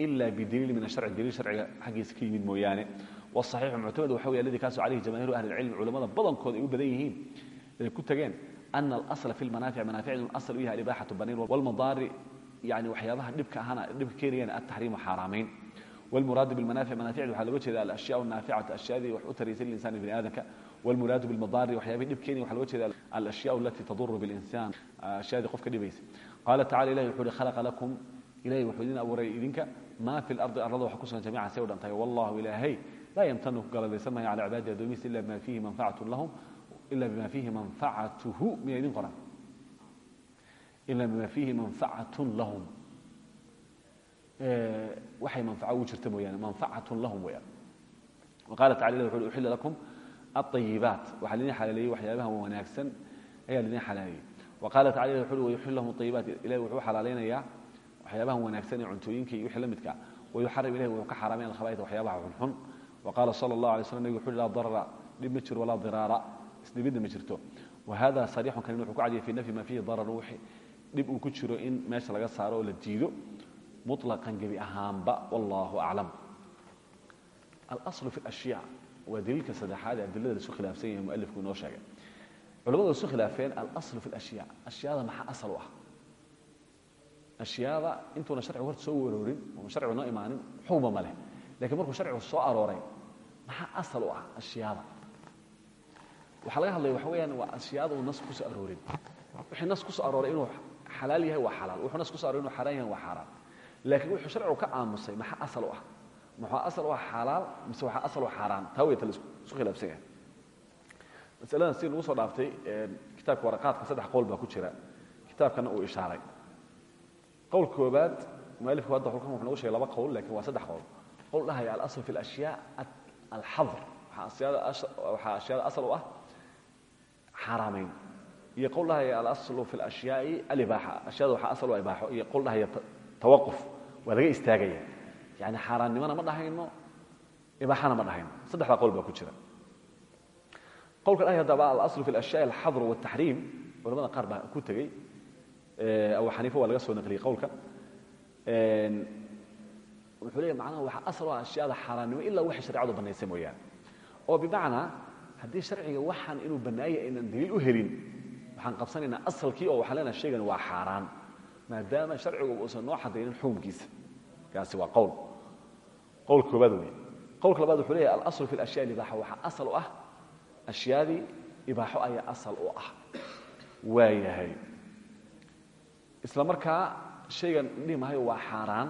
S1: الأشياء أشياء وحا أصل والإباحة بنين بأصل واه ولا يصار إن لو نقول ما هيو إلى المنع في بيد والتحريم حرامين إلا بدليل من الشرع الدليل الشرعي حق سكي من مويانه والصحيح معتمد وحوي الذي كاسوا عليه جماهير أهل العلم علماء بدن كود يبديهين كنت جان أن الأصل في المنافع منافع الأصل فيها الإباحة بنين والمضار يعني وحيابها دبك هنا دبك كيريان التحريم حرامين والمراد بالمنافع منافع وحال وجه الأشياء النافعة الأشياء ذي وحتري الإنسان بن آدم والمراد بالمضار وحيابه دبكيني وحال وجه الأشياء التي تضر بالإنسان أشياء ذي قفك maa fi ardi arlada wa kusugan jamican say u dhantahay wallahu ilaahay laa yamtanu ku galadaysan maayo cala cibaadihi adoomihiisa ila bima fiihi manfacatu lahum ila bima fiihi manfacatuhu miya idin qoran ila bima fiihi manfacatun lahum. Waxay manfaca ugu jirta mooyaane manfacatun lahum weeyaan. Waqala tacala ilah wuxu uhi uxilla lakum alطayibaat waxaa lidin xalaaleeyey waxyaabaha wanaagsan ayaa lidin xalaaleeyey waqala tacala ilah wuxu uhi wayuxil lahum طayibaat ilahi wuxuu xalaaleynaya waxyaabaha wanaagsan ee cuntooyinka iyo wixii la midka wayuxarim ilahi wuxuu ka xaaraamay alkhaba'id waxyaabaha xunxun wa qaala sala allah alay slam nabig wuxu uhi laa darara dhib ma jiro walaa diraara. Isdhibidna ma jirto. Wa hada sariixun kanin wuxuu ku cadiyay fi nafyi ma fiihi dararun wixii dhib uu ku jiro in meesha laga saaro oo la diido muطlaqan gebi ahaanba wallahu aclam. Alaslu fi alashyaa waa daliilka saddexaad ee adilada laisu khilaafsan yahay mualifku inoo sheegay. Culamadu isu khilaafeen alaslu fi alashyaa. Ashyaada maxaa asal u ah? Ashyaada intuuna sharcigu horta soo waroorin oona sharcigu noo imaanin xuba ma leh. Lakiin markuu soo arooray maxaa asal u ah ashyaada waxaa laga hadlaya waxa weeyaan waa ashyaada uu nas ku soo aroorin. Wixii nas ku soo arooray inuu xalaal yahay waa xalaal. Wuxuu nas ku soo arooray inuu xaraan yahay waa xaaraan laakiin wuxuu sharcigu ka aamusay maxaa asal u ah? Maxaa asal u ah mise waxaa asal u ah xaaraan taa tala isku khilaafsan yahay. Si lagu soo dhaaftay kitaabka waraqaadka saddex qowl baa ku jira. Kitaabkana uu ishaaray qowl koobaad mualifku hadda xulkan wuxuu nagu sheegay laba qowl laakiin waa saddex qowl qowl dhahaya alasl fi alashyaa alxadr waxaa ashyaada asal u ah xaaraamayn iyo qowl dhahaya alaslu fi alashyaai alibaaxa. Ashyaada waxaa asal u ah ibaaxo. Iyo qowl dhahaya tawaquf. Waa laga istaagaya. Yani xaaraannimona ma dhahayno ibaaxana ma dhahayno. Saddexdaa qowl baa ku jira. Qowlka dhahaya haddaba alaslu fi alashyaai alxadr waaltaxriim culamada qaar baa ku tegey abu xaniifa waa laga soo naqliyey qowlka. Wuxuu leeyahy macnaha waxaa asal ah ashyaada xaaraannimo ilaa waxay sharecadu bannaysay mooyaane. Oo bimacnaa haddii sharciga waxaan inuu bannaayay aynan daliil u helin waxaan qabsanaynaa asalkii oo waxaan leenaha shaygan waa xaaraan maadaama sharcigu uusan noo xadaynin xukumkiisa. Kaasi waa qowl. Qowl koobaad wey qowlka labaad wuxuu leeyahy alaslu fi alashyaa ibaaxa waxaa asal u ah ashyaadii ibaaxo ayaa asal u ah. Waayahay isla markaa shaygan dhihi maayo waa xaaraan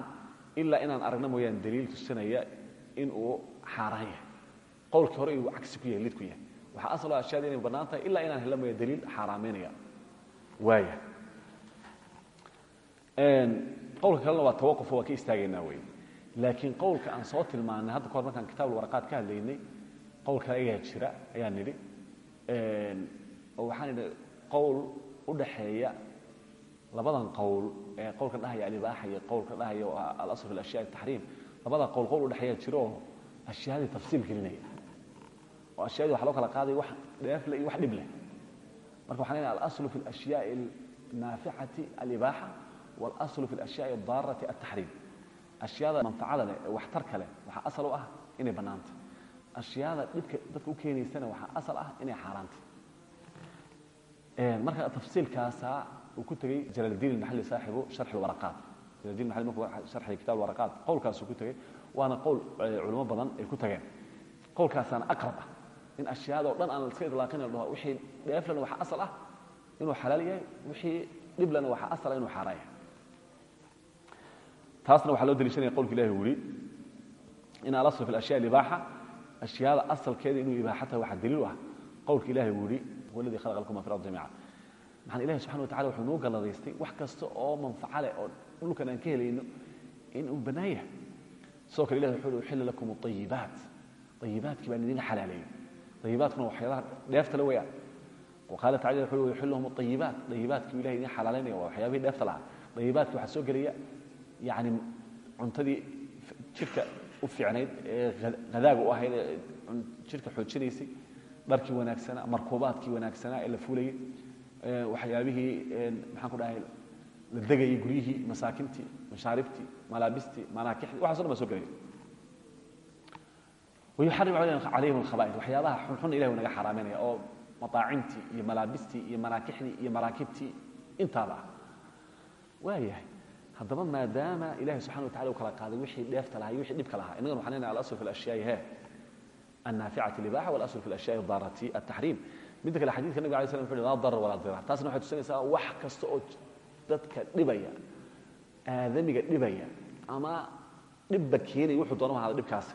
S1: ilaa inaan aragna mooyaan daliil tusinaya in uu xaaraan yahay. Qowlkii hore uu cagsi ku yahay lid ku yahay. Waxaa asal u ah inay bannaan tahay ilaa inaan hela mooya daliil xaaraamaynaya waaya qowlka kalena waa tawaqufo waa ka istaagaynaa wey laakiin qowlka aan soo tilmaanay hadda kahor markaan kitaab waraqaad ka hadlaynay qowl kale ayaa jira ayaan nidhi. Waxaan idhi qowl u dhaxeeya labadan qowl ee qowlka dhahaya alibaaxa iyo qowlka dhahaya alasl fi taxriim labada qowl qowl udhexeeya jiro ashyaadii tafsiil gelinaya. Oo ashyaadii waxa loo kala qaaday wax dheefle iyo wax dhib leh. Marka waxaan leenahay alaslu fi alashyaai alnaaficati alibaaxa walaslu fi alashyaai aldaarati altaxriim ashyaada manfacada leh ee waxtarka leh waxaa asal u ah inay bannaanta ashyaada dhibka dadka u keenaysana waxaa asal ah inay xaaraanta marka tafsiilkaasaa uu ku tegey jalaaldiin almaxalli saaxibu sharxi alwaraqaat jalaaldiin maxalli markuu sharxay kitab alwaraqaat qowlkaasuu ku tegey waana qowl culimo badan ay ku tageen. Qowlkaasaana aqrab ah in ashyaada o dhan aan la iska idlaaqin la dhaho wixii dheeflana waxaa asal ah inuu xalaal yahay wixii dhiblana waxaa asal ah inuu xaaraan yahay taasna waxaa loo daliishanaya qowlka ilahi yidhi in alasl fi alashyaa alibaaxa ashyaada asalkeeda inuu ibaaxa tahay waxaa daliil u ah qowlka ilahi yidhi huwa alladii khalaqa lakum ma fi ardi jamiica maxaan ilahi subxana watacala wuxuu noo galladaystay wax kasta oo manfaco leh oo dhulkan aan ka helayno in uu bannaan yahay. Sidoo kale ilahi wuxuu uxilla lakum ayibaat ayibaadkii baan idin xalaaleeyey ayibaadkuna waxyaabaha dheefta le weyaan waqaala tacala wuxuu yuxillu lahum ayibaat ayibaadkii ilahi idin xalaalaynaya waa waxyaabihii dheefta lahaa ayibaadki waxaa soo gelaya yani cuntadii jidhka u fiicnayd ee hadaaga u ahayd ee jidhka xoojinaysay dharkii wanaagsanaa markuubaadkii wanaagsanaa ee la fulayey waxyaabihii maxaan ku dhahay la degayay guryihii masaakintii mashaaribtii malaabistii manaakixdii waxaso dhan baa soo gelaya. wayuxarim calayhim alkhaba'ir waxyaabaha xunxun ilahi naga xaaraaminaya oo mataacintii iyo malaabistii iyo manaakixdii iyo maraakibtii intaaba ah waayahay haddaba maadaama ilahi subxana wa tacala u kala qaaday wixii dheefta lahaa iyo wixii dhibka lahaa innagan waxaan leenahay alasl fi alashyaai he annaaficati libaxa walasl fi alashyaai daarati altaxriim midda kale xadidka nabig alay slam uhi laa darar walaa dirar. Taasna waxay tusinaysaa wax kasta oo dadka dhibaya aadamiga dhibaya ama dhibba keenaya wuxuu doonama hada dhibkaasi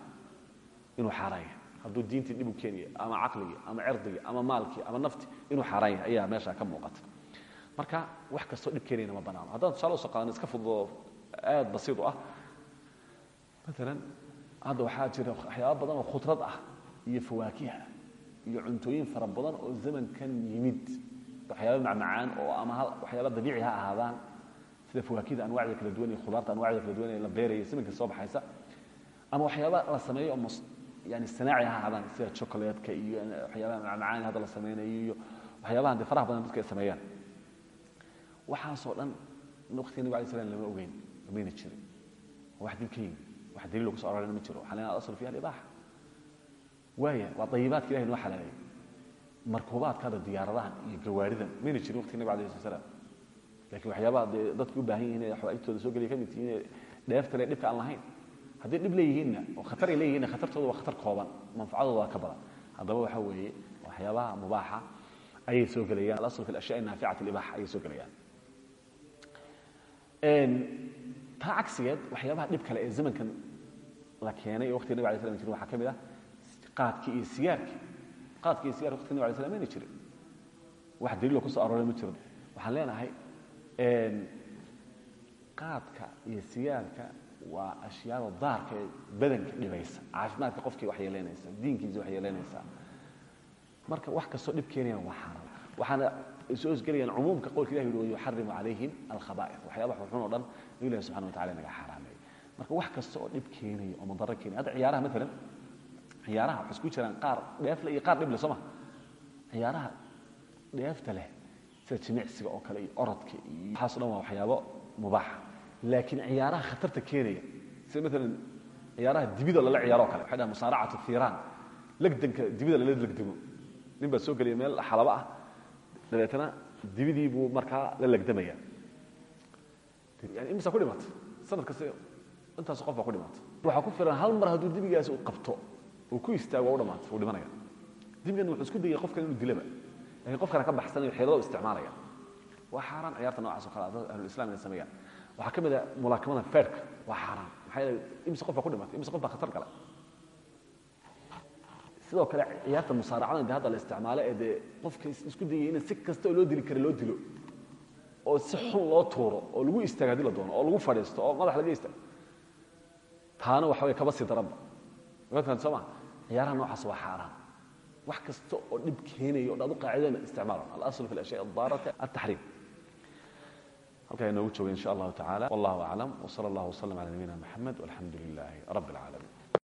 S1: inuu xaaraan yahay hadduu diintii dhib u keenaya ama caqligii ama cirdigii ama maalkii ama naftii inuu xaaraan yahay ayaa meesha ka muuqata. Marka wax kastoo dhib keenayna ma banaano. Haddaan tusaale u soo qaadano iska fududoo aad basiid u ah. Maalan hadda waxaa jira waxyaaba badan oo khudrad ah iyo fawaakiha iyo cuntooyin fara badan oo zamankan yimid waxyaaba macmacaan oo ama waxyaaba dabiici ha ahaadaan sida fawaakida anwacda kala duwan iyo khudaarta anwacda kala duwan ee la beeraya zamanka soo baxaysa ama waxyaaba la sameeyo yani sanaaci ha ahaadaan sida chocolatka iyo waxyaabaha macmacaan hadda la sameynayo iyo waxyaabahan dee faraha badan dadka ay sameeyaan. Waxaasoo dhan waqtiga nabig alay slam lama ogeyn lamayna jirin. Wax dib wax daliil lagu so arorayna ma jiro. Leenaha asl fiha alibaaxa waaya waa ayibaadka ilahi noo xalaaleeyey markuubaadka hadda diyaaradahan iyo gawaaridan. Mayna jirin waqtiga nabig alay slat slam laakiin waxyaabaha dee dadku u baahan yihiin inay xawaaijtooda soo geliya ka mid tihiin dheefta dhibka aan lahayn. Hadday dhib leeyihiinna oo khatar ay leeyihinna khatartooda waa khatar kooban manfacadooda waa ka badan. Haddaba waxa weeye waxyaabaha mubaaxa ayay soo gelayaan. Alasl fi alashyaa naaficati alibaaxa ayay soo gelayaan. Taa cagsigeed waxyaabaha dhib kale ee zamankan la keenay ee waqtiga nabig alay slam jirin waxaa ka mid ah qaadkii iyo sigaarkii. Qaadkii iyo sigaarki waqtiga nabig alay slam mayna jirin. Wax daliilo ku soo arooray ma jiro waxaan leenahay qaadka iyo sigaarka waa ashyaada daarka ee badanka dhibaysa. Caafimaadka qofkii wax yeelaynaysa diinkiisa wax yeelaynaysa marka wax kastoo dhib keenaya waa xaaraan waxaana soo hosgelayaan cumuumka qowlka ilahi ui yuxarimu calayhim alkhaba'ir waxyaabaha xunxun o dhan inu ilahi subxana watacala naga xaaraameeyey marka wax kasta oo dhib keenaya oo madaro keenaya hadda ciyaaraha maalan ciyaaraha waxay isku jiraan qaar dheefle iyo qaar dhible soo ma. Ciyaaraha dheefta leh sida jimicsiga oo kale iyo orodka iyo waxaaso dhan waa waxyaabo mubaaxa laakiin ciyaaraha khatarta keenaya sida maalan ciyaaraha dibida lala ciyaaro o kale waxay dhahan musaaracatu thiiraan. Legdanka dibida lala legdamo nin baa soo gelaya meel xalabo ah. Dabeetana dibidii buu markaa la legdamaya. Yani imisa ku dhimatay sanad kasta intaas qof baa ku dhimatay waxaa ku filan hal mar hadduu dibigaasi u qabto uu ku istaago waa u dhamaatay wuu dhimanaya. Dibigana wuxuu isku dayaya qofkan inuu dilaba. Lakin qofkana ka baxsanayo xeelado isticmaalaya. Waa xaaraan ciyaarta noocaas o kale dad ahlulislam inay sameeyaan. Waxaa ka mid a mulaakamada feerka. Waa xaaraan. Maxaa yeele imise qof baa ku dhimatay imise qof baa khatar gala sidoo kale ciyaarta musaaracadan de hadda la isticmaalo ee dee qofka isku dayay in si kasta oo loo dili kara loo dilo oo si xun loo tuuro oo lagu istaago haddii la doono oo lagu fadhiisto oo madax laga istaago taana waxa way kaba sii daranba mafahan soo ma? Ciyaaraha noocaas waa xaaraan. Wax kasta oo dhib keenaya o dhan adu qaacidana isticmaalo alasl fi alashyaa addaarati altaxriim halkaa inoogu jooga in sha allahu tacala wallahu aclam wsala allah wslam cala nabiyina maxamed walxamdu lilahi rabi اlcaalamiin